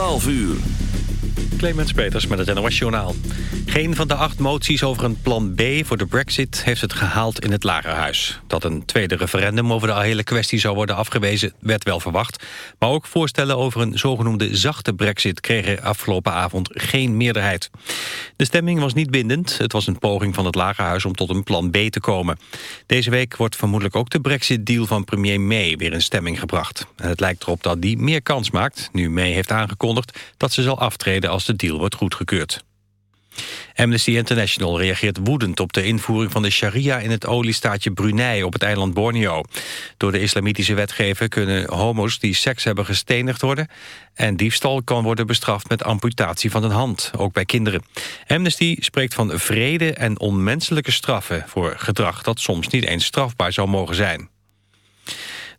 12 uur. Clemens Peters met het NOS Journaal. Geen van de acht moties over een plan B voor de brexit heeft het gehaald in het Lagerhuis. Dat een tweede referendum over de hele kwestie zou worden afgewezen werd wel verwacht. Maar ook voorstellen over een zogenoemde zachte brexit kregen afgelopen avond geen meerderheid. De stemming was niet bindend. Het was een poging van het Lagerhuis om tot een plan B te komen. Deze week wordt vermoedelijk ook de brexit-deal van premier May weer in stemming gebracht. En het lijkt erop dat die meer kans maakt, nu May heeft aangekondigd dat ze zal aftreden als de deal wordt goedgekeurd. Amnesty International reageert woedend op de invoering van de sharia in het oliestaatje Brunei op het eiland Borneo. Door de islamitische wetgever kunnen homo's die seks hebben gestenigd worden en diefstal kan worden bestraft met amputatie van een hand, ook bij kinderen. Amnesty spreekt van vrede en onmenselijke straffen voor gedrag dat soms niet eens strafbaar zou mogen zijn.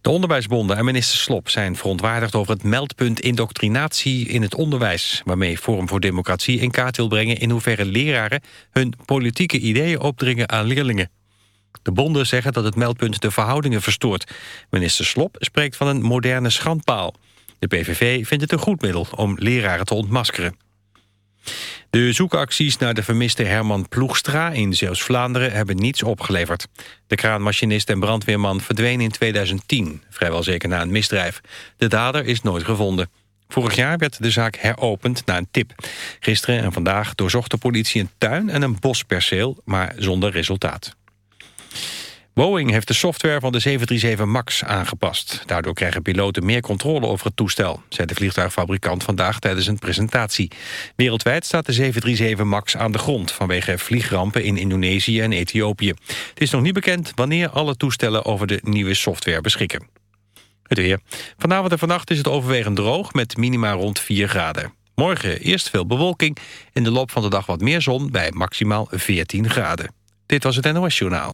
De onderwijsbonden en minister Slop zijn verontwaardigd over het meldpunt indoctrinatie in het onderwijs, waarmee Forum voor Democratie in kaart wil brengen in hoeverre leraren hun politieke ideeën opdringen aan leerlingen. De bonden zeggen dat het meldpunt de verhoudingen verstoort. Minister Slop spreekt van een moderne schandpaal. De PVV vindt het een goed middel om leraren te ontmaskeren. De zoekacties naar de vermiste Herman Ploegstra in Zeeuws-Vlaanderen hebben niets opgeleverd. De kraanmachinist en brandweerman verdween in 2010, vrijwel zeker na een misdrijf. De dader is nooit gevonden. Vorig jaar werd de zaak heropend na een tip. Gisteren en vandaag doorzocht de politie een tuin en een bosperceel, maar zonder resultaat. Boeing heeft de software van de 737 MAX aangepast. Daardoor krijgen piloten meer controle over het toestel... zei de vliegtuigfabrikant vandaag tijdens een presentatie. Wereldwijd staat de 737 MAX aan de grond... vanwege vliegrampen in Indonesië en Ethiopië. Het is nog niet bekend wanneer alle toestellen... over de nieuwe software beschikken. Het weer. Vanavond en vannacht is het overwegend droog... met minima rond 4 graden. Morgen eerst veel bewolking. In de loop van de dag wat meer zon bij maximaal 14 graden. Dit was het NOS Journaal.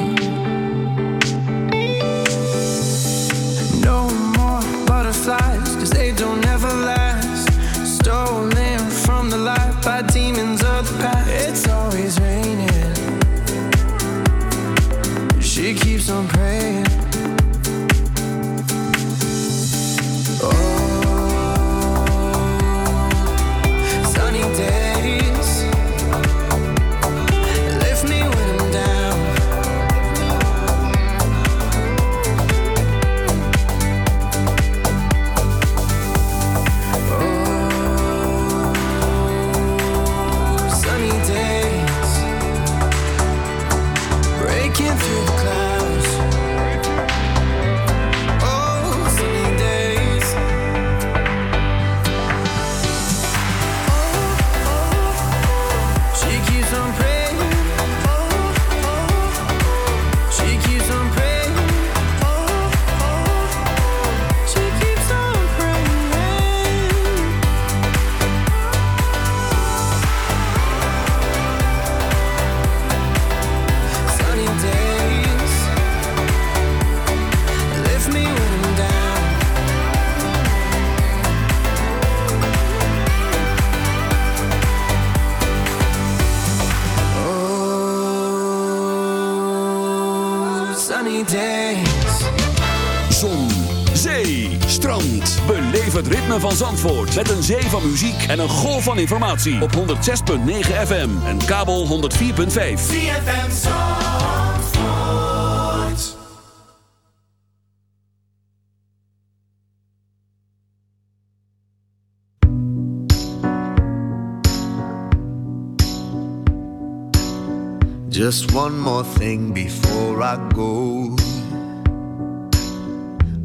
het ritme van Zandvoort. Met een zee van muziek en een golf van informatie. Op 106.9 FM en kabel 104.5. Just one more thing before I go.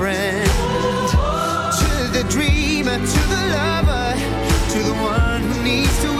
friend. To the dreamer, to the lover, to the one who needs to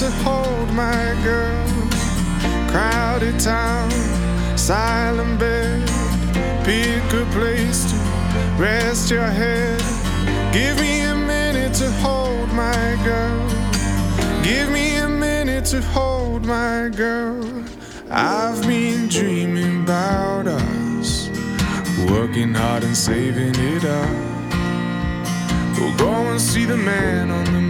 to hold my girl. Crowded town, silent bed. Pick a good place to rest your head. Give me a minute to hold my girl. Give me a minute to hold my girl. I've been dreaming about us, working hard and saving it up. We'll go and see the man on the.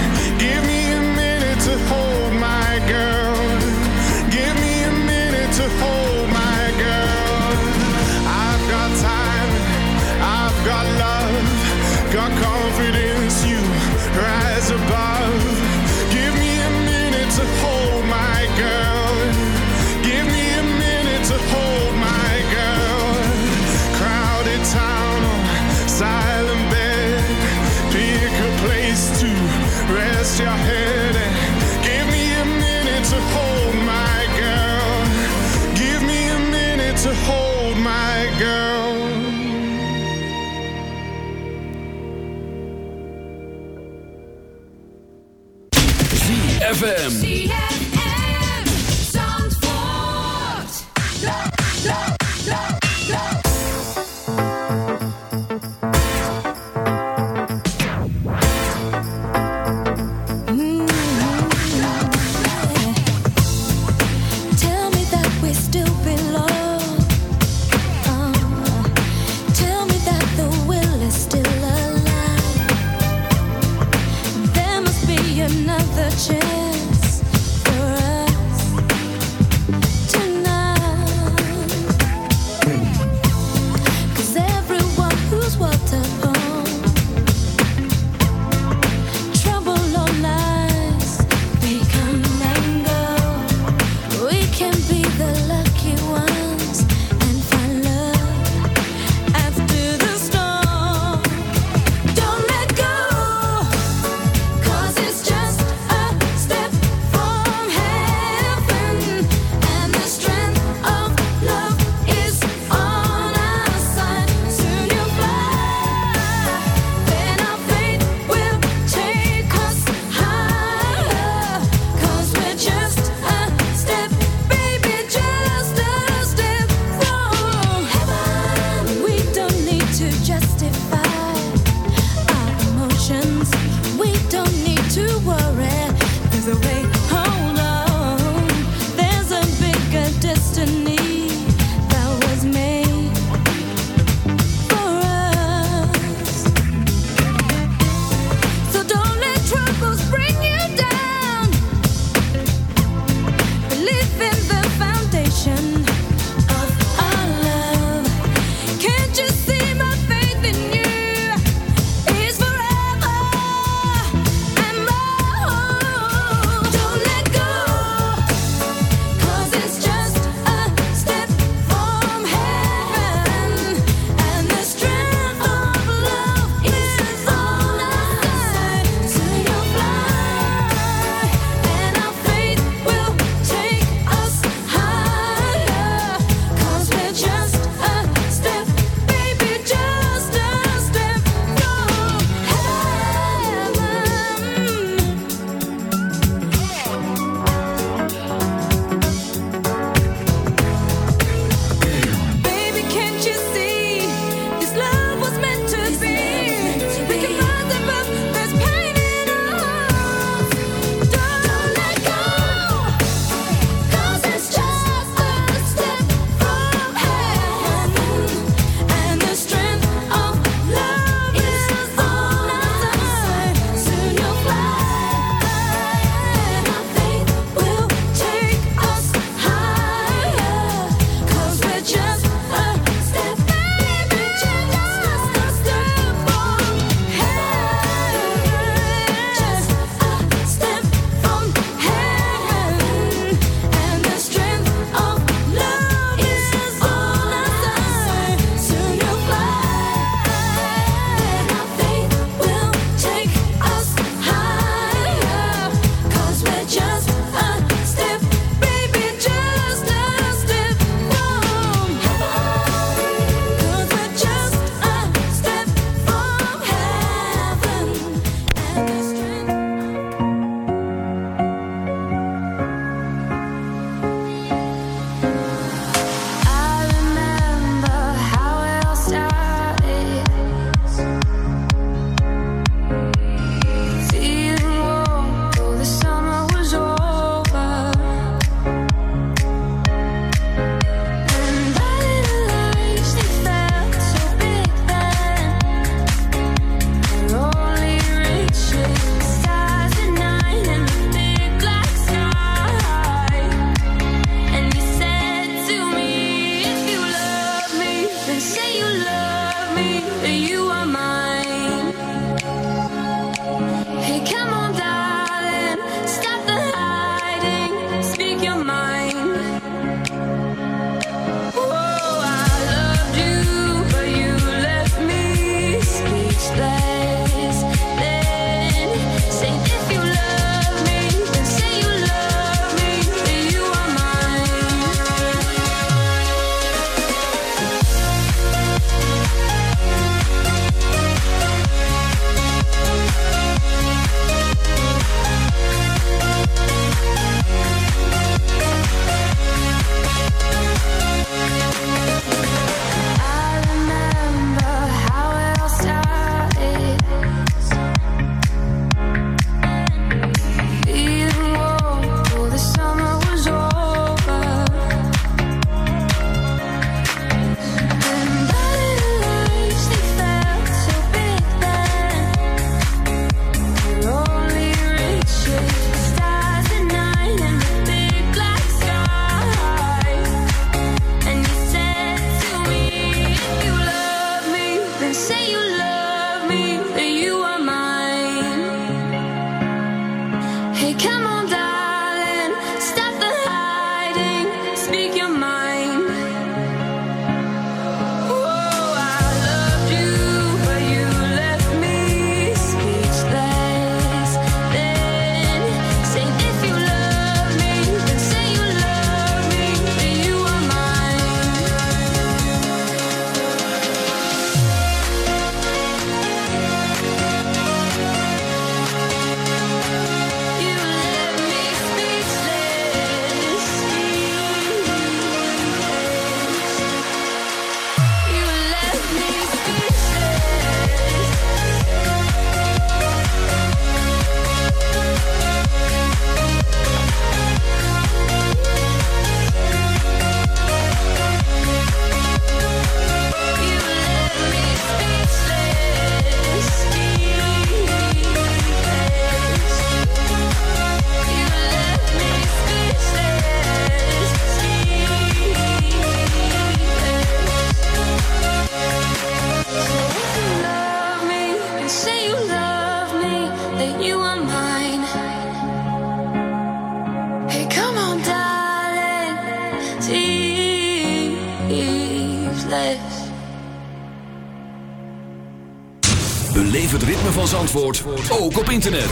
internet.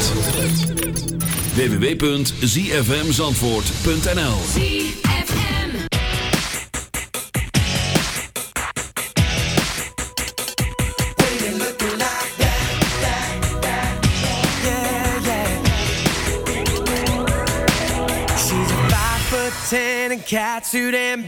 www.zfmzandvoort.nl cat suit and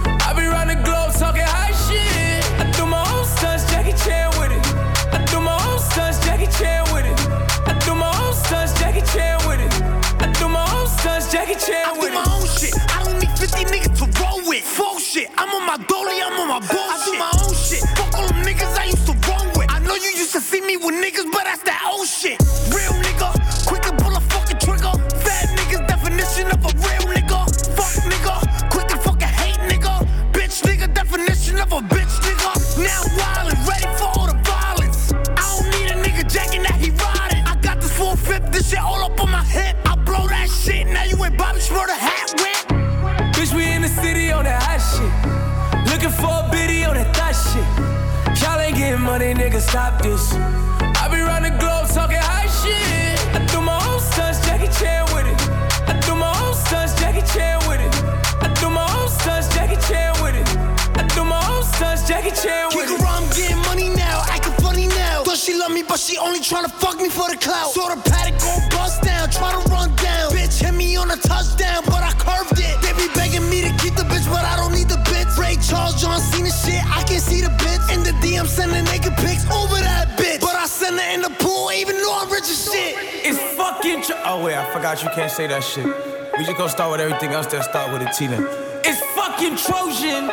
I don't need 50 niggas to roll with. Full shit. I'm on my dolly, I'm on my bullshit. I do my own stop this. I be round the globe talking high shit. I do my own stunts, Jackie Chan with it. I do my own stunts, Jackie Chan with it. I do my own stunts, Jackie Chan with it. I do my own stunts, Jackie Chan with Kick it. around, I'm getting money now, acting funny now. Thought she love me, but she only tryna fuck me for the clout. Saw the paddock go bust down, try to run down. Bitch hit me on a touchdown, but I curved it. They be begging me to keep the bitch, but I don't need the bits. Ray Charles, John Cena shit, I can see the bits. In the DM, sending pics over that bitch. But I send her in the pool, even though I'm rich as shit. It's fucking. Tro- oh wait, I forgot you can't say that shit. We just gonna start with everything else. Then start with a T then. It's fucking Trojan.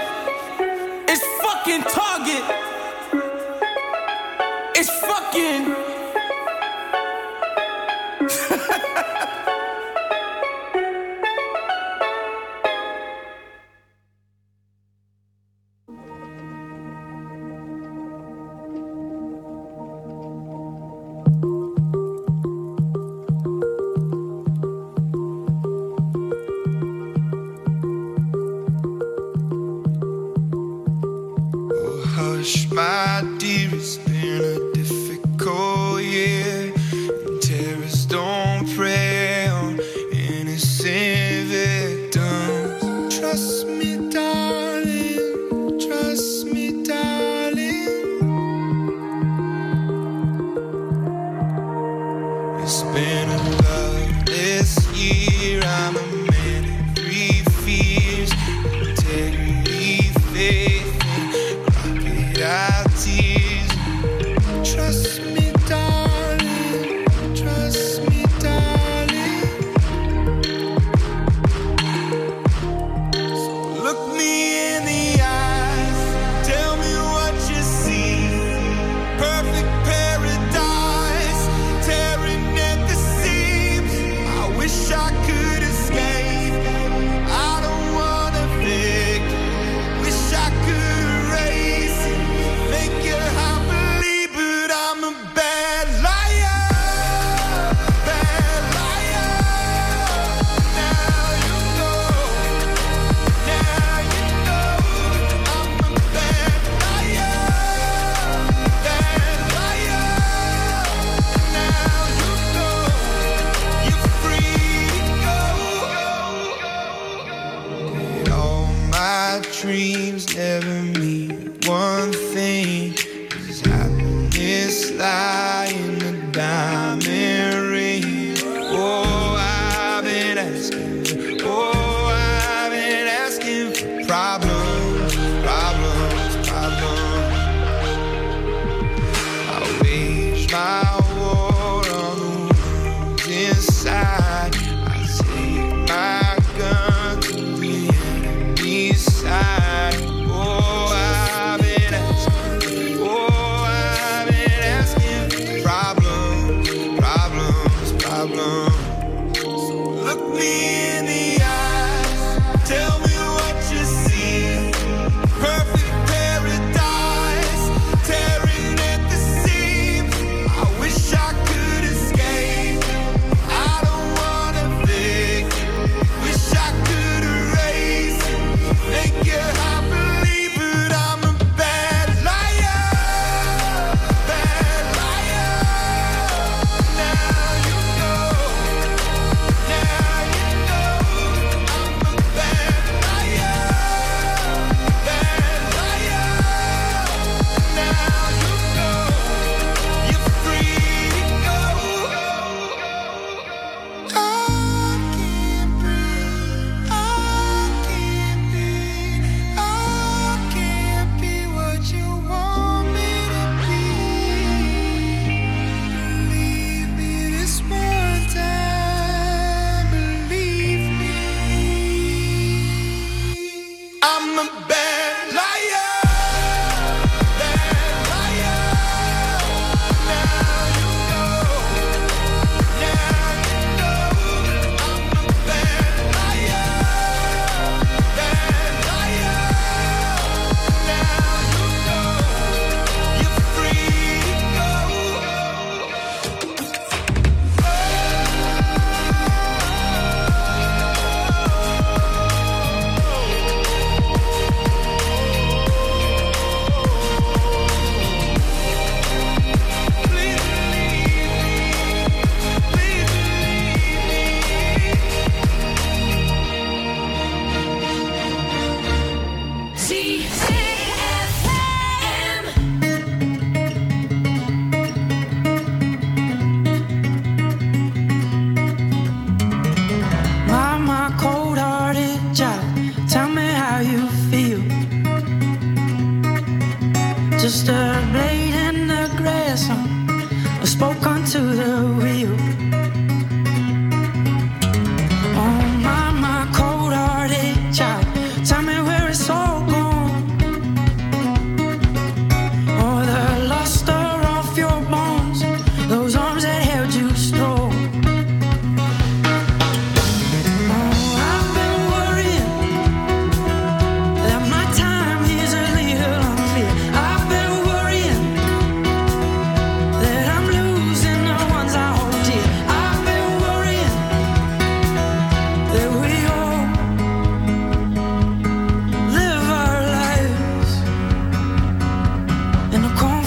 In a corner.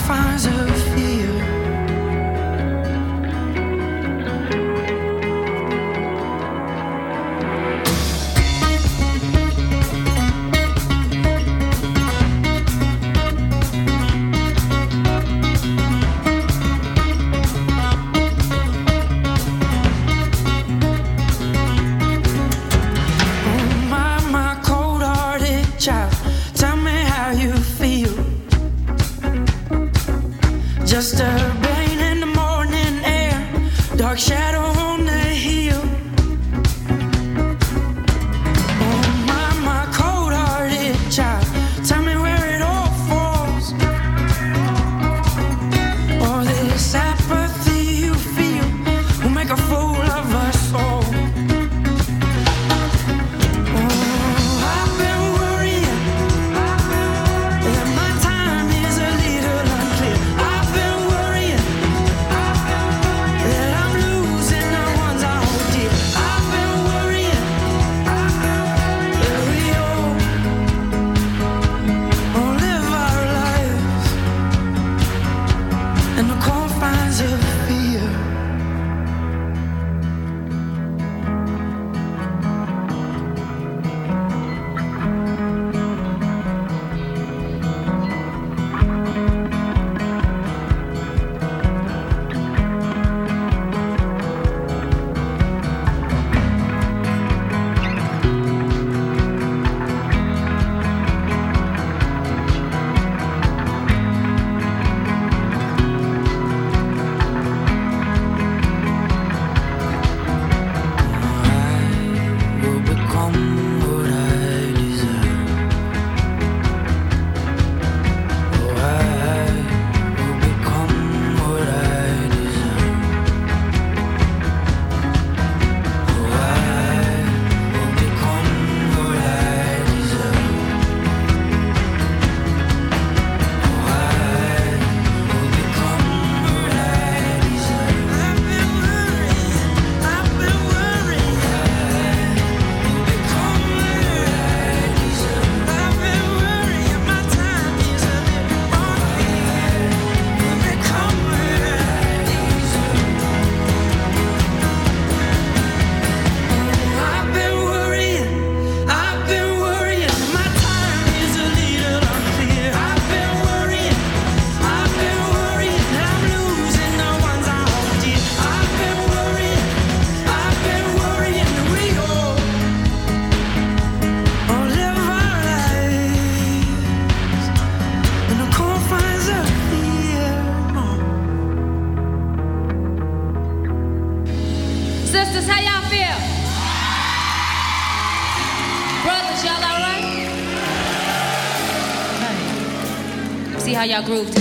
groove.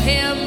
him.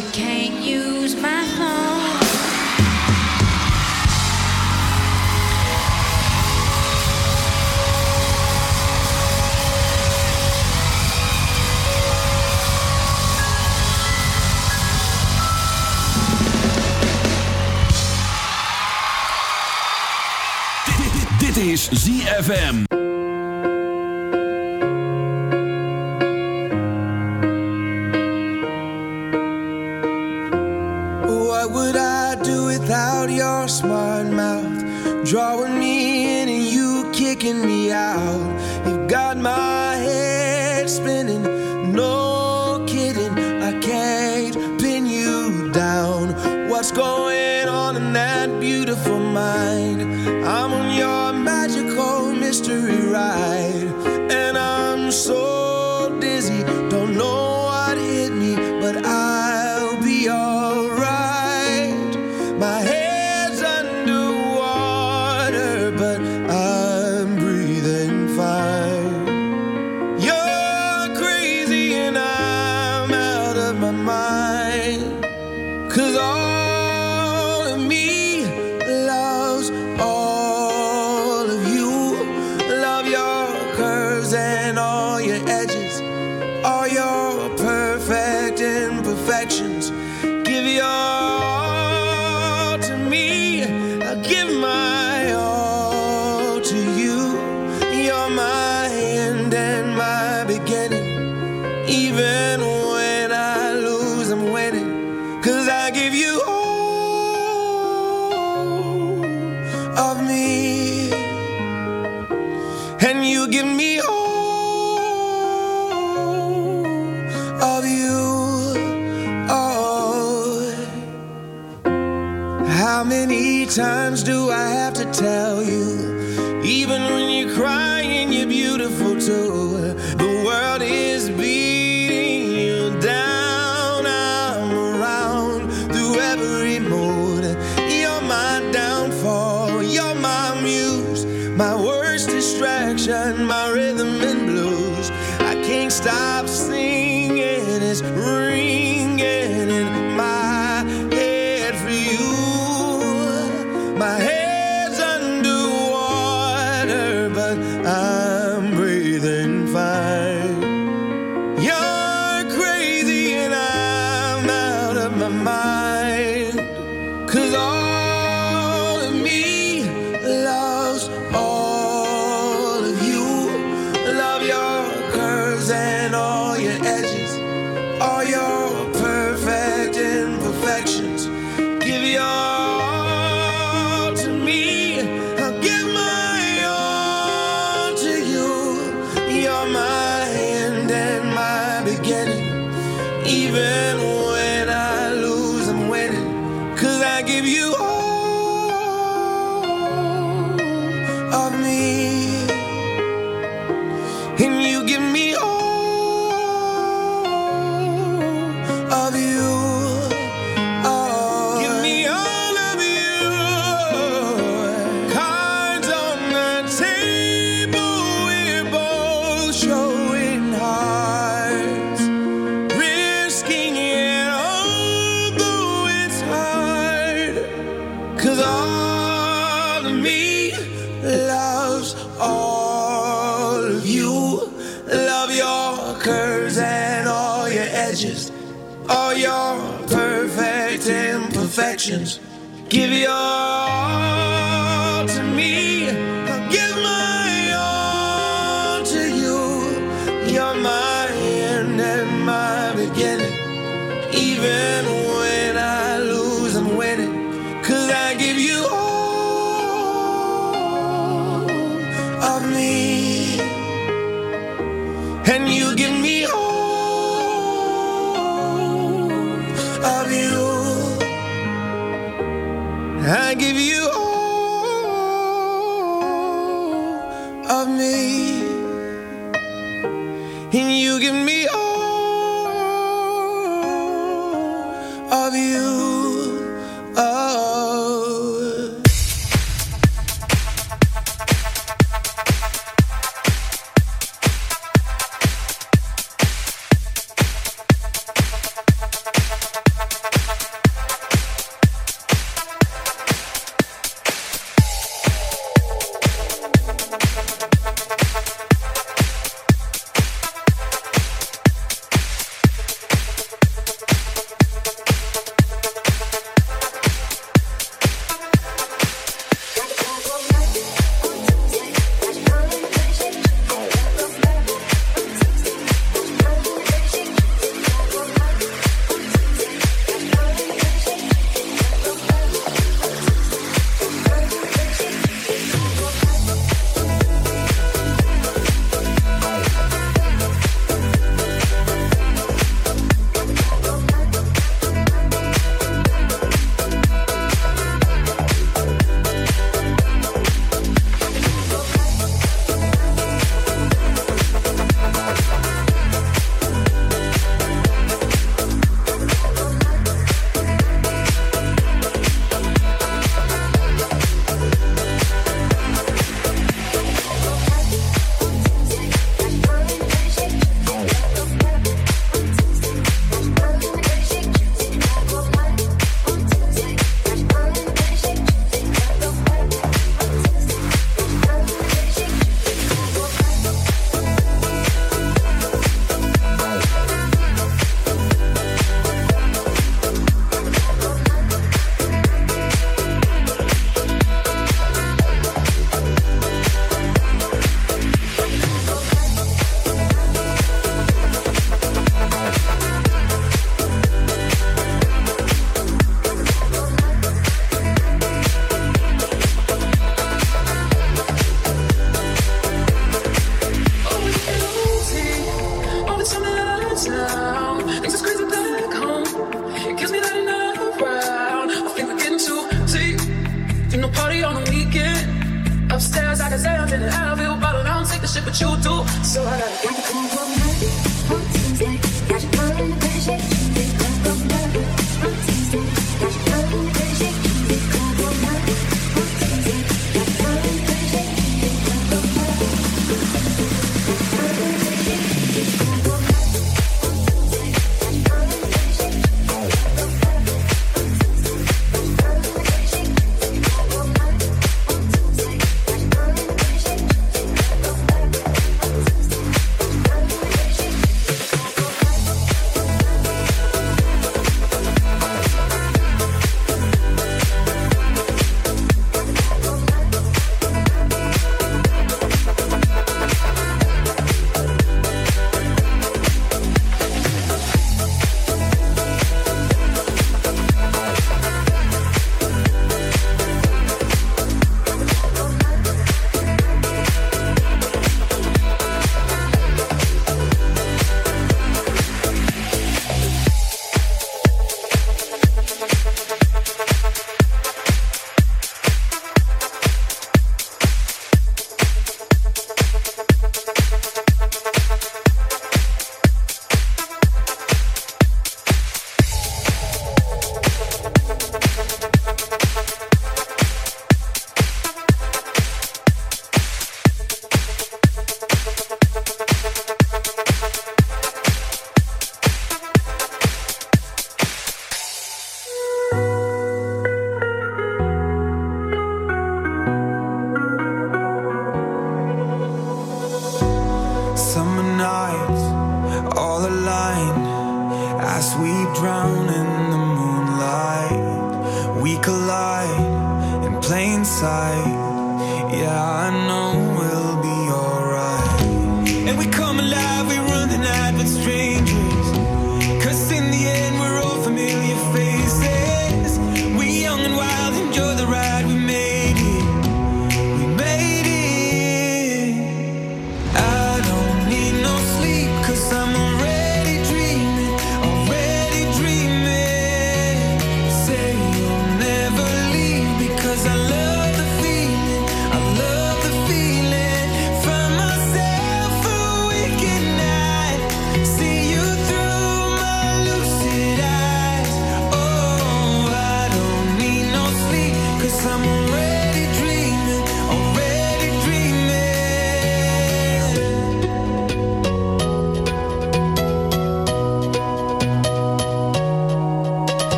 You can't use my phone. Is ZFM.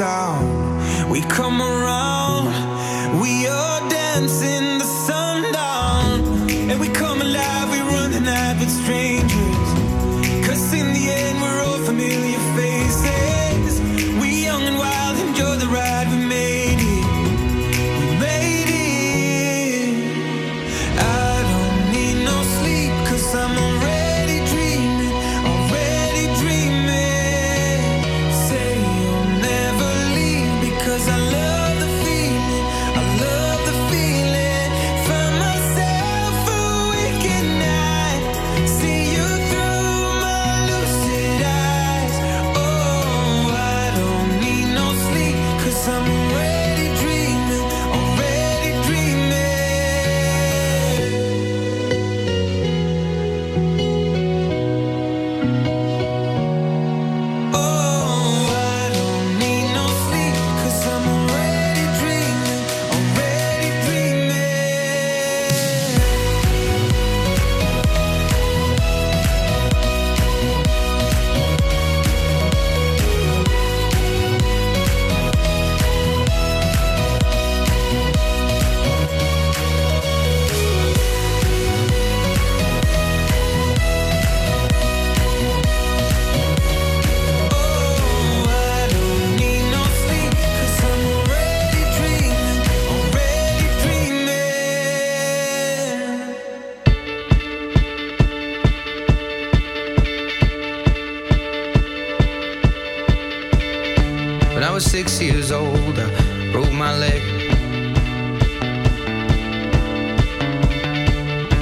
Sound. We come around.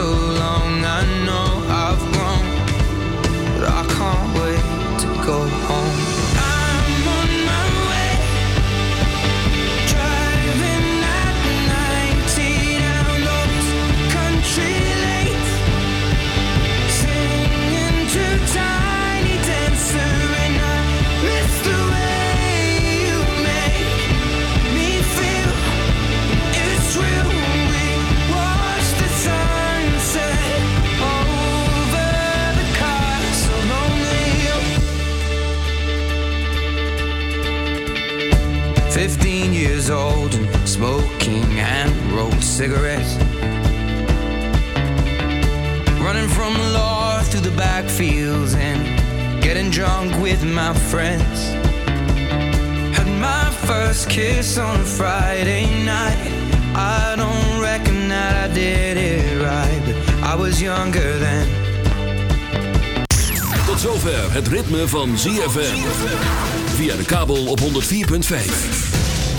so long. I know I've grown, but I can't old and smoking and rolled cigarettes. Running from the law through the backfields and getting drunk with my friends. Had my first kiss on a Friday night. I don't reckon that I did it right, but I was younger then. Tot zover het ritme van ZFM. Via de kabel op 104.5.